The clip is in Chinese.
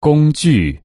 工具。